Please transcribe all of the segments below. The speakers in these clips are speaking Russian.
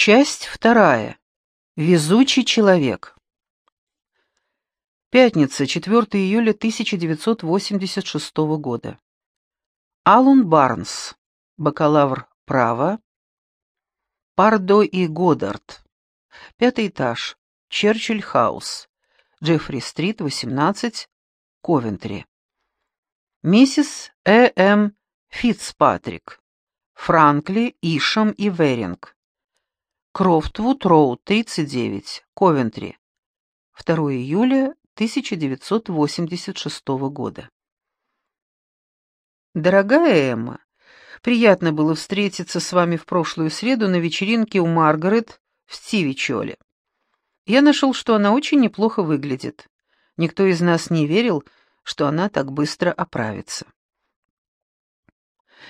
Часть вторая. Везучий человек. Пятница, 4 июля 1986 года. Алун Барнс, бакалавр права, Пардо и Годдард. Пятый этаж, Черчилль-хаус, Джеффри-стрит, 18, Ковентри. Миссис Э. М. Фитцпатрик, Франкли, Ишам и Веринг. Крофтвуд Роуд, 39, Ковентри. 2 июля 1986 года. Дорогая Эмма, приятно было встретиться с вами в прошлую среду на вечеринке у Маргарет в Стивичоле. Я нашел, что она очень неплохо выглядит. Никто из нас не верил, что она так быстро оправится.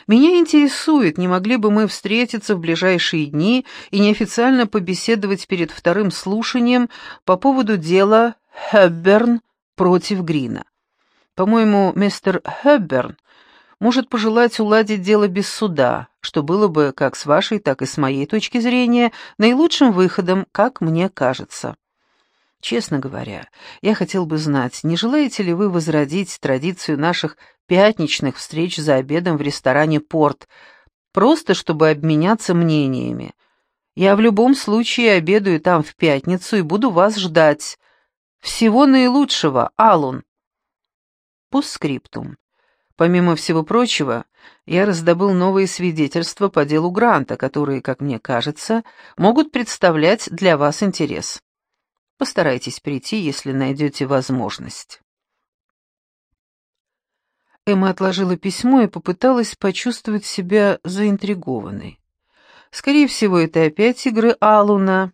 Меня интересует, не могли бы мы встретиться в ближайшие дни и неофициально побеседовать перед вторым слушанием по поводу дела Хэбберн против Грина. По-моему, мистер Хэбберн может пожелать уладить дело без суда, что было бы как с вашей, так и с моей точки зрения наилучшим выходом, как мне кажется. Честно говоря, я хотел бы знать, не желаете ли вы возродить традицию наших пятничных встреч за обедом в ресторане «Порт», просто чтобы обменяться мнениями. Я в любом случае обедаю там в пятницу и буду вас ждать. Всего наилучшего, Алун. Постскриптум. Помимо всего прочего, я раздобыл новые свидетельства по делу Гранта, которые, как мне кажется, могут представлять для вас интерес. Постарайтесь прийти, если найдете возможность. Эмма отложила письмо и попыталась почувствовать себя заинтригованной. Скорее всего, это опять игры Алуна,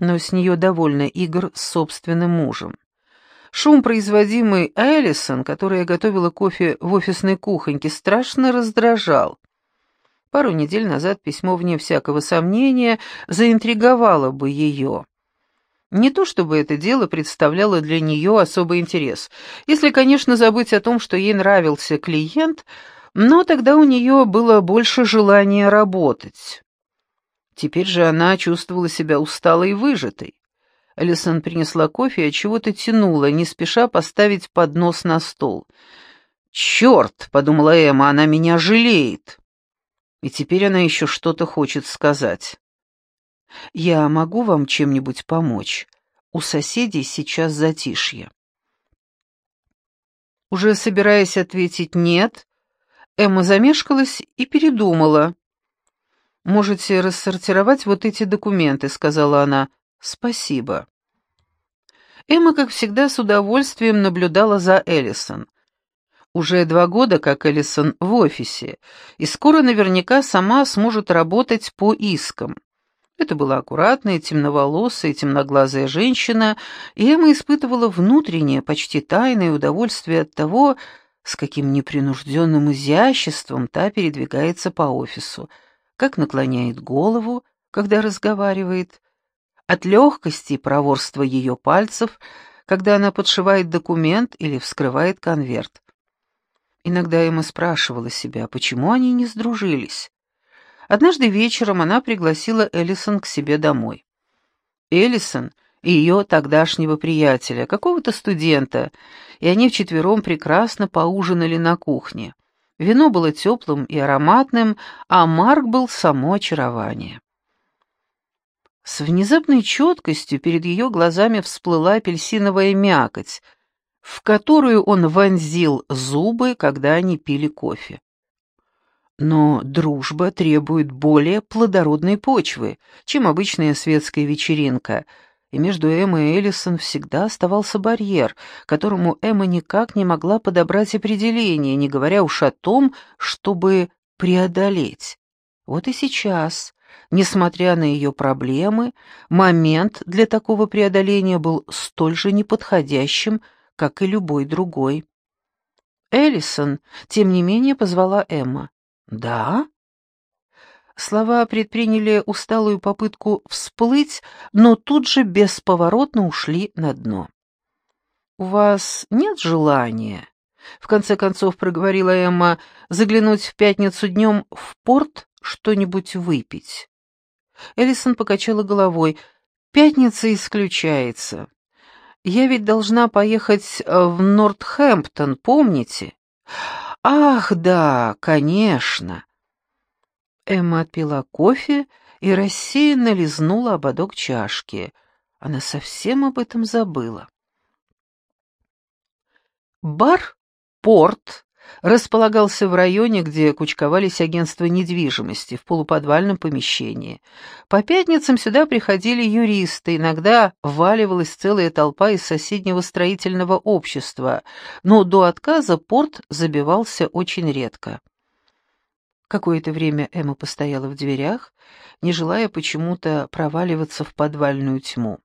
но с нее довольно игр с собственным мужем. Шум, производимый Эллисон, которая готовила кофе в офисной кухоньке, страшно раздражал. Пару недель назад письмо, вне всякого сомнения, заинтриговало бы ее. Не то чтобы это дело представляло для нее особый интерес, если, конечно, забыть о том, что ей нравился клиент, но тогда у нее было больше желания работать. Теперь же она чувствовала себя усталой и выжатой. Алисон принесла кофе и от чего-то тянула, не спеша поставить поднос на стол. «Черт!» — подумала Эмма, — «она меня жалеет!» И теперь она еще что-то хочет сказать. «Я могу вам чем-нибудь помочь? У соседей сейчас затишье». Уже собираясь ответить «нет», Эмма замешкалась и передумала. «Можете рассортировать вот эти документы», — сказала она. «Спасибо». Эмма, как всегда, с удовольствием наблюдала за Эллисон. Уже два года, как Эллисон в офисе, и скоро наверняка сама сможет работать по искам. Это была аккуратная, темноволосая, темноглазая женщина, и Эмма испытывала внутреннее, почти тайное удовольствие от того, с каким непринужденным изяществом та передвигается по офису, как наклоняет голову, когда разговаривает, от легкости и проворства ее пальцев, когда она подшивает документ или вскрывает конверт. Иногда Эмма спрашивала себя, почему они не сдружились. Однажды вечером она пригласила Эллисон к себе домой. Эллисон и ее тогдашнего приятеля, какого-то студента, и они вчетвером прекрасно поужинали на кухне. Вино было теплым и ароматным, а Марк был само очарование. С внезапной четкостью перед ее глазами всплыла апельсиновая мякоть, в которую он вонзил зубы, когда они пили кофе. Но дружба требует более плодородной почвы, чем обычная светская вечеринка, и между Эммой и Эллисон всегда оставался барьер, которому Эмма никак не могла подобрать определение, не говоря уж о том, чтобы преодолеть. Вот и сейчас, несмотря на ее проблемы, момент для такого преодоления был столь же неподходящим, как и любой другой. Эллисон, тем не менее, позвала Эмма. «Да?» Слова предприняли усталую попытку всплыть, но тут же бесповоротно ушли на дно. «У вас нет желания?» — в конце концов проговорила Эмма, — «заглянуть в пятницу днем в порт что-нибудь выпить?» Элисон покачала головой. «Пятница исключается. Я ведь должна поехать э, в Нортхэмптон, помните?» «Ах, да, конечно!» Эмма отпила кофе и рассеянно лизнула ободок чашки. Она совсем об этом забыла. Бар «Порт» располагался в районе, где кучковались агентства недвижимости, в полуподвальном помещении. По пятницам сюда приходили юристы, иногда вваливалась целая толпа из соседнего строительного общества, но до отказа порт забивался очень редко. Какое-то время Эмма постояла в дверях, не желая почему-то проваливаться в подвальную тьму.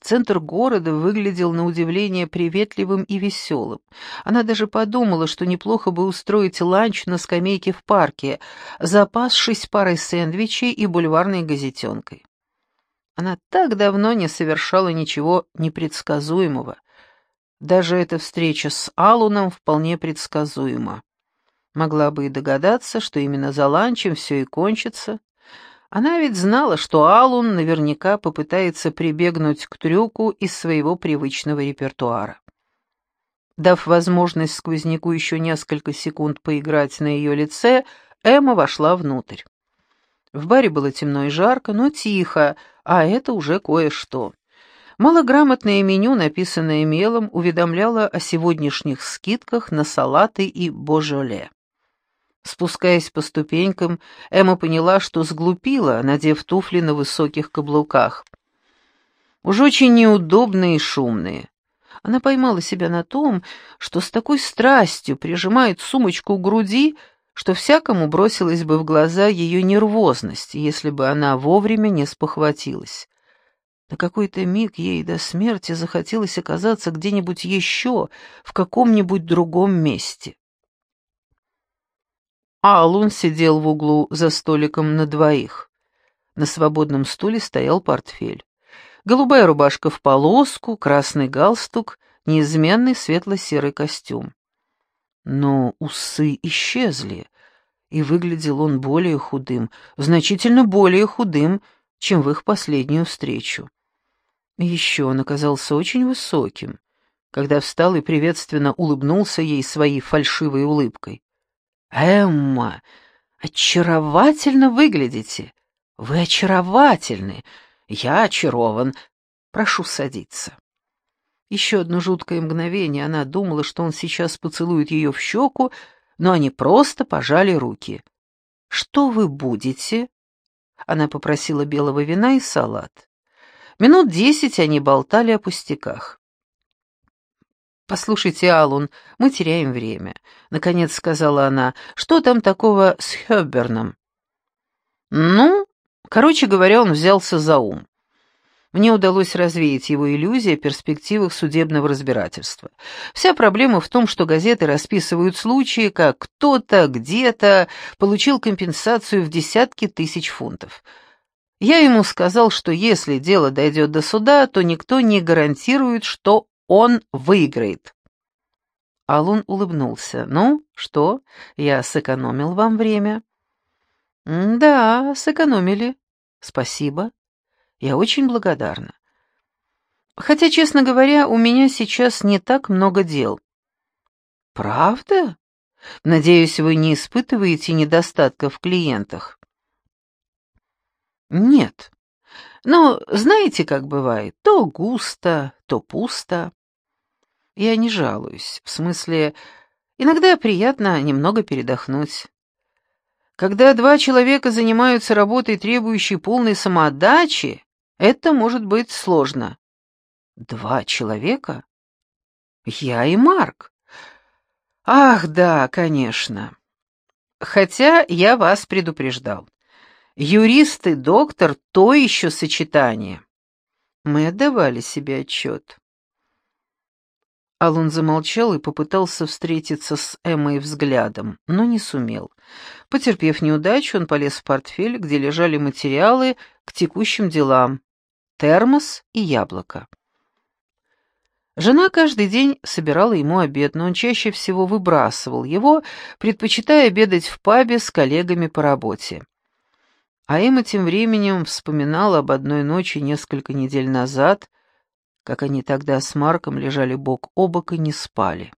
Центр города выглядел на удивление приветливым и веселым. Она даже подумала, что неплохо бы устроить ланч на скамейке в парке, запасшись парой сэндвичей и бульварной газетенкой. Она так давно не совершала ничего непредсказуемого. Даже эта встреча с Алуном вполне предсказуема. Могла бы и догадаться, что именно за ланчем все и кончится, она ведь знала, что Алун наверняка попытается прибегнуть к трюку из своего привычного репертуара. Дав возможность сквозняку еще несколько секунд поиграть на ее лице, Эмма вошла внутрь. В баре было темно и жарко, но тихо, а это уже кое-что. Малограмотное меню, написанное мелом, уведомляло о сегодняшних скидках на салаты и божоле. Спускаясь по ступенькам, Эмма поняла, что сглупила, надев туфли на высоких каблуках. Уж очень неудобные и шумные. Она поймала себя на том, что с такой страстью прижимает сумочку к груди, что всякому бросилась бы в глаза ее нервозность, если бы она вовремя не спохватилась. На какой-то миг ей до смерти захотелось оказаться где-нибудь еще, в каком-нибудь другом месте. Алун сидел в углу за столиком на двоих. На свободном стуле стоял портфель. Голубая рубашка в полоску, красный галстук, неизменный светло-серый костюм. Но усы исчезли, и выглядел он более худым, значительно более худым, чем в их последнюю встречу. Еще он оказался очень высоким, когда встал и приветственно улыбнулся ей своей фальшивой улыбкой. «Эмма, очаровательно выглядите. Вы очаровательны. Я очарован. Прошу садиться». Еще одно жуткое мгновение она думала, что он сейчас поцелует ее в щеку, но они просто пожали руки. «Что вы будете?» Она попросила белого вина и салат. Минут десять они болтали о пустяках. «Послушайте, Алун, мы теряем время», — наконец сказала она. «Что там такого с Хёбберном?» «Ну, короче говоря, он взялся за ум. Мне удалось развеять его иллюзии о перспективах судебного разбирательства. Вся проблема в том, что газеты расписывают случаи, как кто-то где-то получил компенсацию в десятки тысяч фунтов. Я ему сказал, что если дело дойдет до суда, то никто не гарантирует, что он выиграет. Алун улыбнулся. «Ну, что, я сэкономил вам время?» «Да, сэкономили. Спасибо. Я очень благодарна. Хотя, честно говоря, у меня сейчас не так много дел». «Правда? Надеюсь, вы не испытываете недостатка в клиентах?» «Нет. Но знаете, как бывает, то густо, то пусто. Я не жалуюсь, в смысле, иногда приятно немного передохнуть. Когда два человека занимаются работой, требующей полной самоотдачи, это может быть сложно. Два человека? Я и Марк. Ах, да, конечно. Хотя я вас предупреждал. Юрист и доктор — то еще сочетание. Мы отдавали себе отчет. Алун замолчал и попытался встретиться с Эммой взглядом, но не сумел. Потерпев неудачу, он полез в портфель, где лежали материалы к текущим делам, термос и яблоко. Жена каждый день собирала ему обед, но он чаще всего выбрасывал его, предпочитая обедать в пабе с коллегами по работе. А Эмма тем временем вспоминала об одной ночи несколько недель назад, как они тогда с Марком лежали бок о бок и не спали.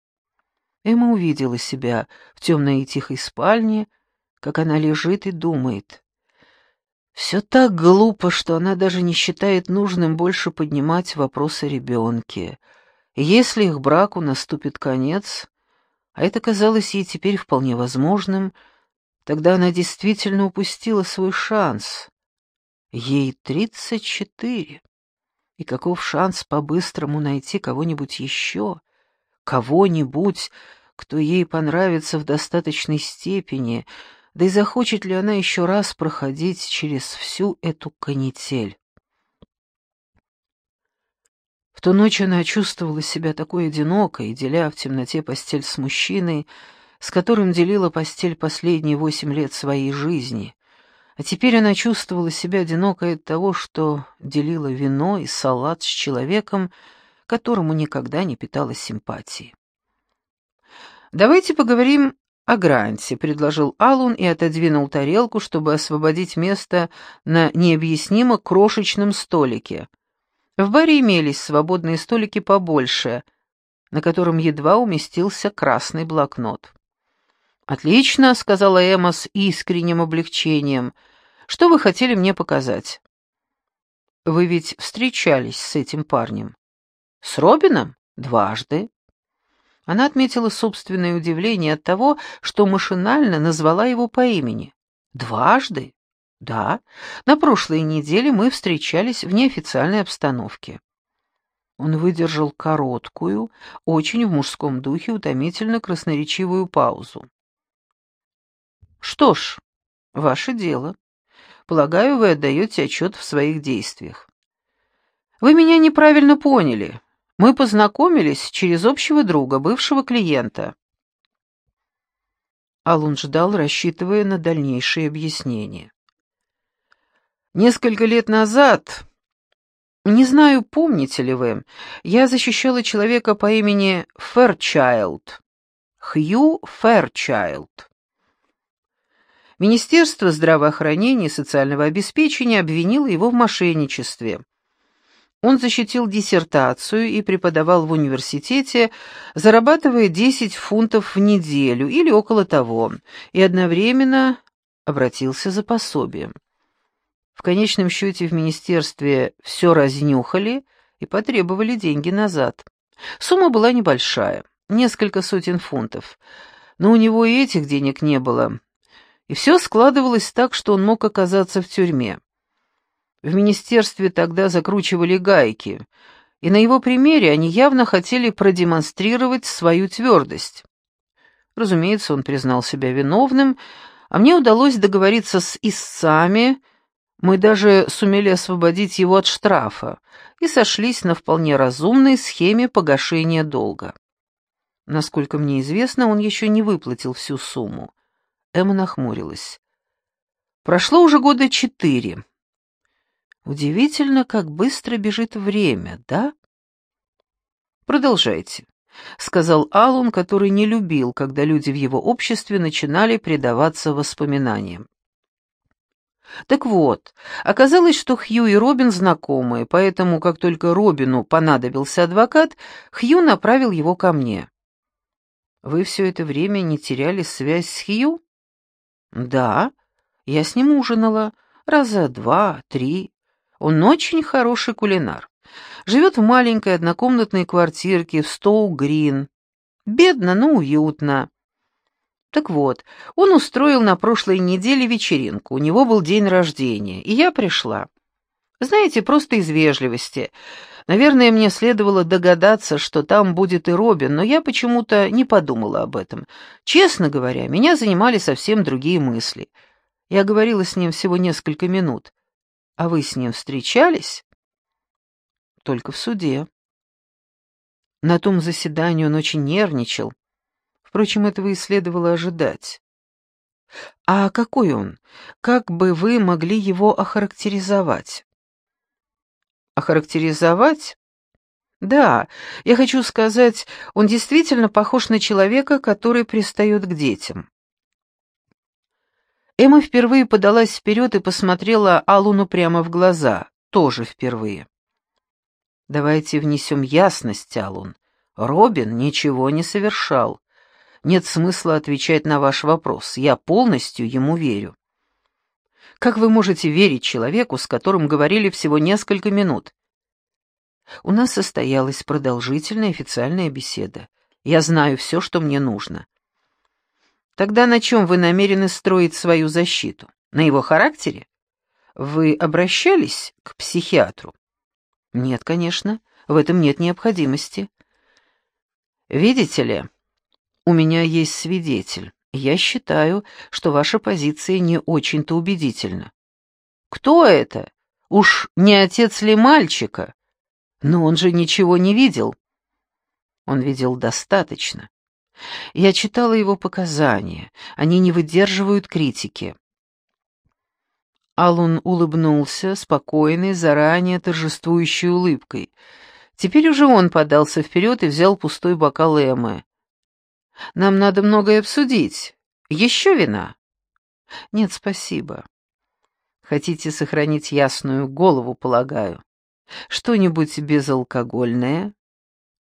Эмма увидела себя в темной и тихой спальне, как она лежит и думает. Все так глупо, что она даже не считает нужным больше поднимать вопросы ребенке. Если их браку наступит конец, а это казалось ей теперь вполне возможным, тогда она действительно упустила свой шанс. Ей тридцать четыре. И каков шанс по-быстрому найти кого-нибудь еще? Кого-нибудь, кто ей понравится в достаточной степени, да и захочет ли она еще раз проходить через всю эту канитель? В ту ночь она чувствовала себя такой одинокой, деля в темноте постель с мужчиной, с которым делила постель последние восемь лет своей жизни. А теперь она чувствовала себя одинокой от того, что делила вино и салат с человеком, которому никогда не питала симпатии. «Давайте поговорим о Гранте», — предложил Алун и отодвинул тарелку, чтобы освободить место на необъяснимо крошечном столике. В баре имелись свободные столики побольше, на котором едва уместился красный блокнот. «Отлично», — сказала Эмма с искренним облегчением. «Что вы хотели мне показать?» «Вы ведь встречались с этим парнем?» «С Робином? Дважды». Она отметила собственное удивление от того, что машинально назвала его по имени. «Дважды?» «Да. На прошлой неделе мы встречались в неофициальной обстановке». Он выдержал короткую, очень в мужском духе утомительно красноречивую паузу. Что ж, ваше дело. Полагаю, вы отдаете отчет в своих действиях. Вы меня неправильно поняли. Мы познакомились через общего друга, бывшего клиента. Алун ждал, рассчитывая на дальнейшие объяснения. Несколько лет назад, не знаю, помните ли вы, я защищала человека по имени Фэрчайлд. Хью Фэрчайлд. Министерство здравоохранения и социального обеспечения обвинило его в мошенничестве. Он защитил диссертацию и преподавал в университете, зарабатывая 10 фунтов в неделю или около того, и одновременно обратился за пособием. В конечном счете в министерстве все разнюхали и потребовали деньги назад. Сумма была небольшая, несколько сотен фунтов, но у него и этих денег не было, и все складывалось так, что он мог оказаться в тюрьме. В министерстве тогда закручивали гайки, и на его примере они явно хотели продемонстрировать свою твердость. Разумеется, он признал себя виновным, а мне удалось договориться с истцами, мы даже сумели освободить его от штрафа и сошлись на вполне разумной схеме погашения долга. Насколько мне известно, он еще не выплатил всю сумму. Эмма нахмурилась. Прошло уже года четыре. Удивительно, как быстро бежит время, да? Продолжайте, сказал Алун, который не любил, когда люди в его обществе начинали предаваться воспоминаниям. Так вот, оказалось, что Хью и Робин знакомы, поэтому, как только Робину понадобился адвокат, Хью направил его ко мне. Вы все это время не теряли связь с Хью? «Да, я с ним ужинала. Раза два, три. Он очень хороший кулинар. Живет в маленькой однокомнатной квартирке в Стоу-Грин. Бедно, но уютно». Так вот, он устроил на прошлой неделе вечеринку, у него был день рождения, и я пришла. Знаете, просто из вежливости. Наверное, мне следовало догадаться, что там будет и Робин, но я почему-то не подумала об этом. Честно говоря, меня занимали совсем другие мысли. Я говорила с ним всего несколько минут. А вы с ним встречались? Только в суде. На том заседании он очень нервничал. Впрочем, этого и следовало ожидать. А какой он? Как бы вы могли его охарактеризовать? Охарактеризовать? Да, я хочу сказать, он действительно похож на человека, который пристает к детям. Эмма впервые подалась вперед и посмотрела Алуну прямо в глаза. Тоже впервые. «Давайте внесем ясность, Алун. Робин ничего не совершал. Нет смысла отвечать на ваш вопрос. Я полностью ему верю». «Как вы можете верить человеку, с которым говорили всего несколько минут?» У нас состоялась продолжительная официальная беседа. Я знаю все, что мне нужно. Тогда на чем вы намерены строить свою защиту? На его характере? Вы обращались к психиатру? Нет, конечно, в этом нет необходимости. Видите ли, у меня есть свидетель. Я считаю, что ваша позиция не очень-то убедительна. Кто это? Уж не отец ли мальчика? Но он же ничего не видел. Он видел достаточно. Я читала его показания. Они не выдерживают критики. Алун улыбнулся спокойной, заранее торжествующей улыбкой. Теперь уже он подался вперед и взял пустой бокал Эммы. «Нам надо многое обсудить. Еще вина?» «Нет, спасибо. Хотите сохранить ясную голову, полагаю. Что-нибудь безалкогольное?»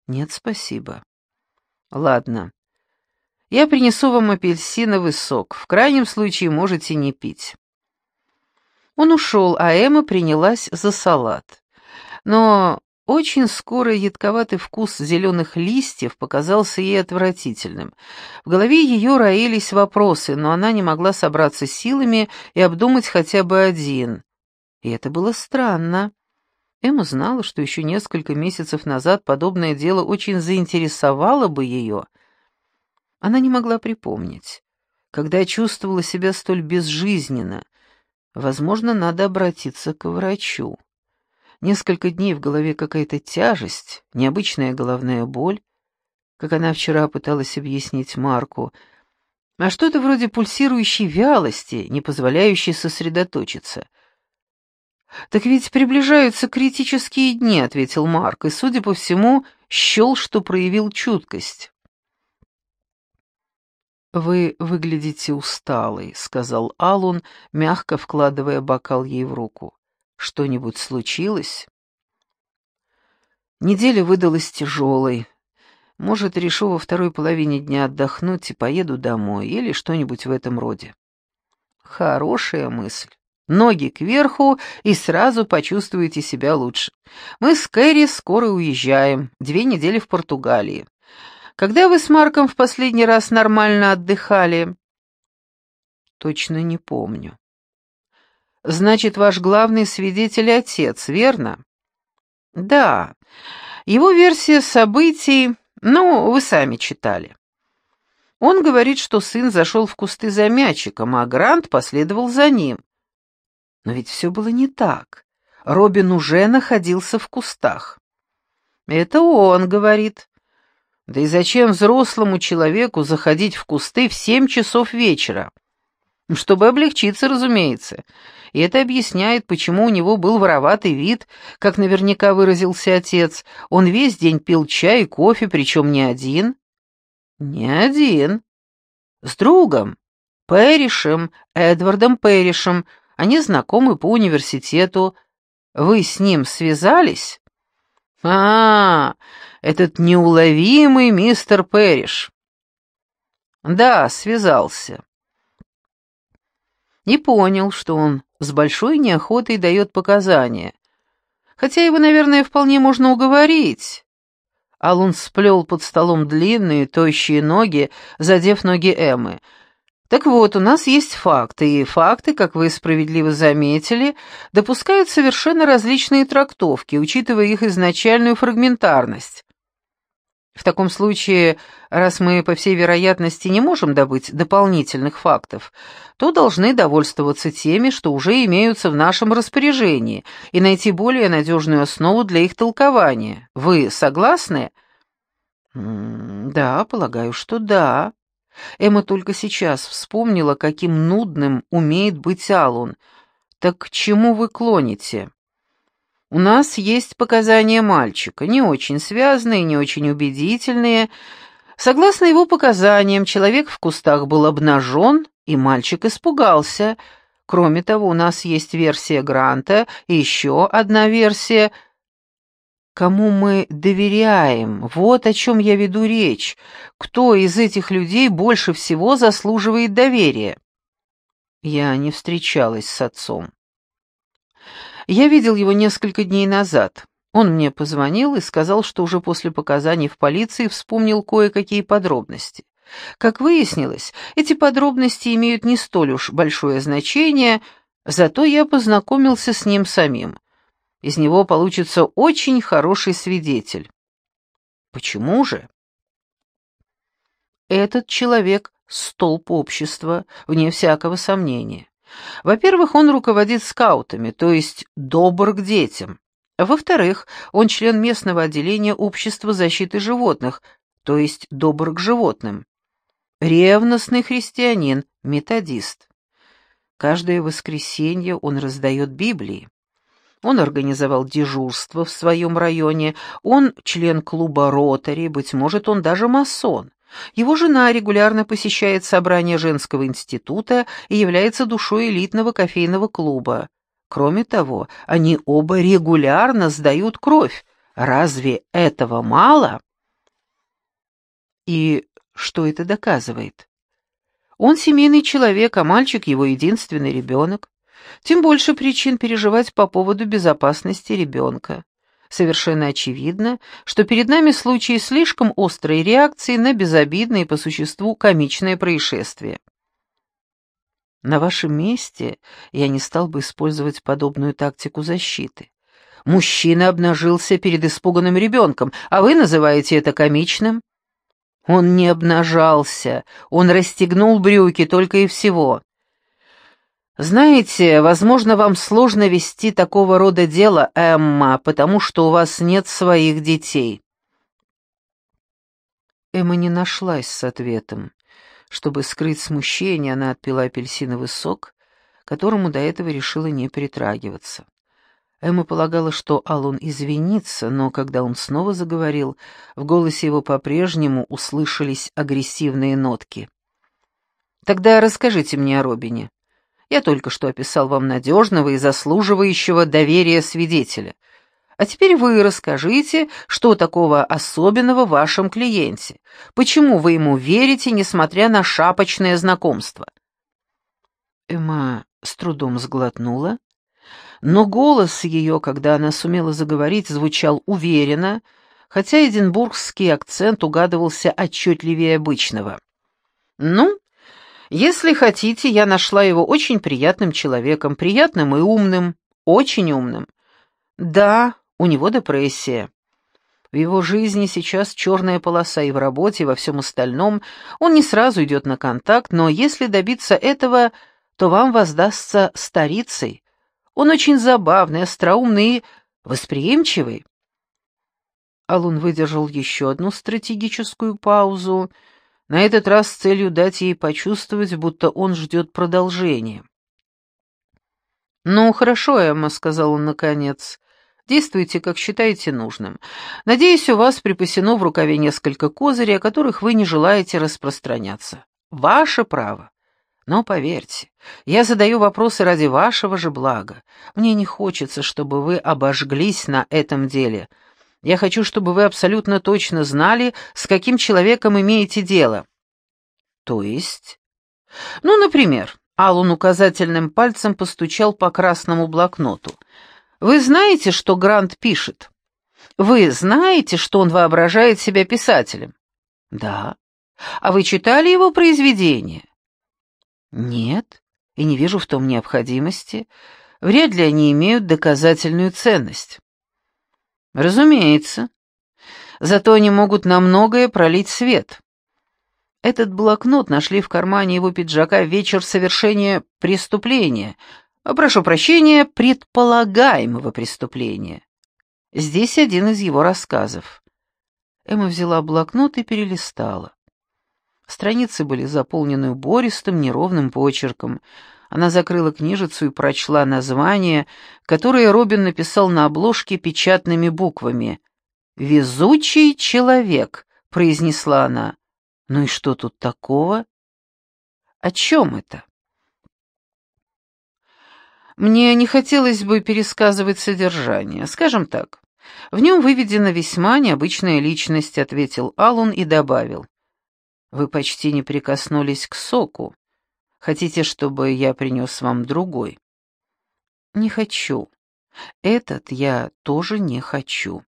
«Нет, спасибо». «Ладно. Я принесу вам апельсиновый сок. В крайнем случае можете не пить». Он ушел, а Эмма принялась за салат. Но очень скоро едковатый вкус зеленых листьев показался ей отвратительным. В голове ее роились вопросы, но она не могла собраться силами и обдумать хотя бы один. И это было странно. Эмма знала, что еще несколько месяцев назад подобное дело очень заинтересовало бы ее. Она не могла припомнить, когда чувствовала себя столь безжизненно. Возможно, надо обратиться к врачу. Несколько дней в голове какая-то тяжесть, необычная головная боль, как она вчера пыталась объяснить Марку, а что-то вроде пульсирующей вялости, не позволяющей сосредоточиться — «Так ведь приближаются критические дни», — ответил Марк, и, судя по всему, счел, что проявил чуткость. «Вы выглядите усталой», — сказал Алун, мягко вкладывая бокал ей в руку. «Что-нибудь случилось?» Неделя выдалась тяжелой. Может, решу во второй половине дня отдохнуть и поеду домой, или что-нибудь в этом роде. Хорошая мысль. Ноги кверху, и сразу почувствуете себя лучше. Мы с Кэрри скоро уезжаем, две недели в Португалии. Когда вы с Марком в последний раз нормально отдыхали? Точно не помню. Значит, ваш главный свидетель отец, верно? Да. Его версия событий, ну, вы сами читали. Он говорит, что сын зашел в кусты за мячиком, а Грант последовал за ним. Но ведь все было не так. Робин уже находился в кустах. «Это он», — говорит. «Да и зачем взрослому человеку заходить в кусты в семь часов вечера?» Чтобы облегчиться, разумеется. И это объясняет, почему у него был вороватый вид, как наверняка выразился отец. Он весь день пил чай и кофе, причем не один. Не один. С другом. Пэришем, Эдвардом Пэришем, они знакомы по университету. Вы с ним связались? А, этот неуловимый мистер Пэриш. Да, связался. И понял, что он с большой неохотой дает показания. Хотя его, наверное, вполне можно уговорить. Алун сплел под столом длинные, тощие ноги, задев ноги Эммы — так вот, у нас есть факты, и факты, как вы справедливо заметили, допускают совершенно различные трактовки, учитывая их изначальную фрагментарность. В таком случае, раз мы, по всей вероятности, не можем добыть дополнительных фактов, то должны довольствоваться теми, что уже имеются в нашем распоряжении, и найти более надежную основу для их толкования. Вы согласны? «Да, полагаю, что да», Эмма только сейчас вспомнила, каким нудным умеет быть Алун. «Так к чему вы клоните?» «У нас есть показания мальчика, не очень связанные, не очень убедительные. Согласно его показаниям, человек в кустах был обнажен и мальчик испугался. Кроме того, у нас есть версия Гранта и еще одна версия. Кому мы доверяем? Вот о чем я веду речь. Кто из этих людей больше всего заслуживает доверия? Я не встречалась с отцом. Я видел его несколько дней назад. Он мне позвонил и сказал, что уже после показаний в полиции вспомнил кое-какие подробности. Как выяснилось, эти подробности имеют не столь уж большое значение, зато я познакомился с ним самим. Из него получится очень хороший свидетель. Почему же? Этот человек — столб общества, вне всякого сомнения. Во-первых, он руководит скаутами, то есть добр к детям. Во-вторых, он член местного отделения Общества защиты животных, то есть добр к животным. Ревностный христианин, методист. Каждое воскресенье он раздает Библии. Он организовал дежурство в своем районе, он член клуба «Ротари», быть может, он даже масон. Его жена регулярно посещает собрания женского института и является душой элитного кофейного клуба. Кроме того, они оба регулярно сдают кровь. Разве этого мало? И что это доказывает? Он семейный человек, а мальчик его единственный ребенок. Тем больше причин переживать по поводу безопасности ребенка. Совершенно очевидно, что перед нами случаи слишком острой реакции на безобидное и по существу комичное происшествие. На вашем месте я не стал бы использовать подобную тактику защиты. Мужчина обнажился перед испуганным ребенком, а вы называете это комичным? Он не обнажался, он расстегнул брюки только и всего. «Знаете, возможно, вам сложно вести такого рода дело, Эмма, потому что у вас нет своих детей». Эмма не нашлась с ответом. Чтобы скрыть смущение, она отпила апельсиновый сок, которому до этого решила не притрагиваться. Эмма полагала, что Аллон извинится, но когда он снова заговорил, в голосе его по-прежнему услышались агрессивные нотки. «Тогда расскажите мне о Робине. Я только что описал вам надежного и заслуживающего доверия свидетеля. А теперь вы расскажите, что такого особенного в вашем клиенте. Почему вы ему верите, несмотря на шапочное знакомство?» Эмма с трудом сглотнула, но голос ее, когда она сумела заговорить, звучал уверенно, хотя эдинбургский акцент угадывался отчетливее обычного. «Ну, если хотите, я нашла его очень приятным человеком, приятным и умным, очень умным. Да, у него депрессия. В его жизни сейчас черная полоса и в работе, и во всем остальном. Он не сразу идет на контакт, но если добиться этого, то вам воздастся старицей. Он очень забавный, остроумный и восприимчивый. Алун выдержал еще одну стратегическую паузу — на этот раз с целью дать ей почувствовать, будто он ждет продолжения. «Ну, хорошо, Эмма», — сказал он наконец. «Действуйте, как считаете нужным. Надеюсь, у вас припасено в рукаве несколько козырей, о которых вы не желаете распространяться. Ваше право. Но поверьте, я задаю вопросы ради вашего же блага. Мне не хочется, чтобы вы обожглись на этом деле». Я хочу, чтобы вы абсолютно точно знали, с каким человеком имеете дело». «То есть?» «Ну, например...» Аллун указательным пальцем постучал по красному блокноту. «Вы знаете, что Грант пишет? Вы знаете, что он воображает себя писателем?» «Да». «А вы читали его произведения?» «Нет, и не вижу в том необходимости. Вряд ли они имеют доказательную ценность». Разумеется. Зато они могут на многое пролить свет. Этот блокнот нашли в кармане его пиджака в вечер совершения преступления. А, прошу прощения, предполагаемого преступления. Здесь один из его рассказов. Эмма взяла блокнот и перелистала. Страницы были заполнены убористым, неровным почерком — она закрыла книжицу и прочла название, которое Робин написал на обложке печатными буквами. «Везучий человек», — произнесла она. «Ну и что тут такого?» О чем это? Мне не хотелось бы пересказывать содержание. Скажем так, в нем выведена весьма необычная личность, ответил Алун и добавил. Вы почти не прикоснулись к соку. Хотите, чтобы я принес вам другой? Не хочу. Этот я тоже не хочу.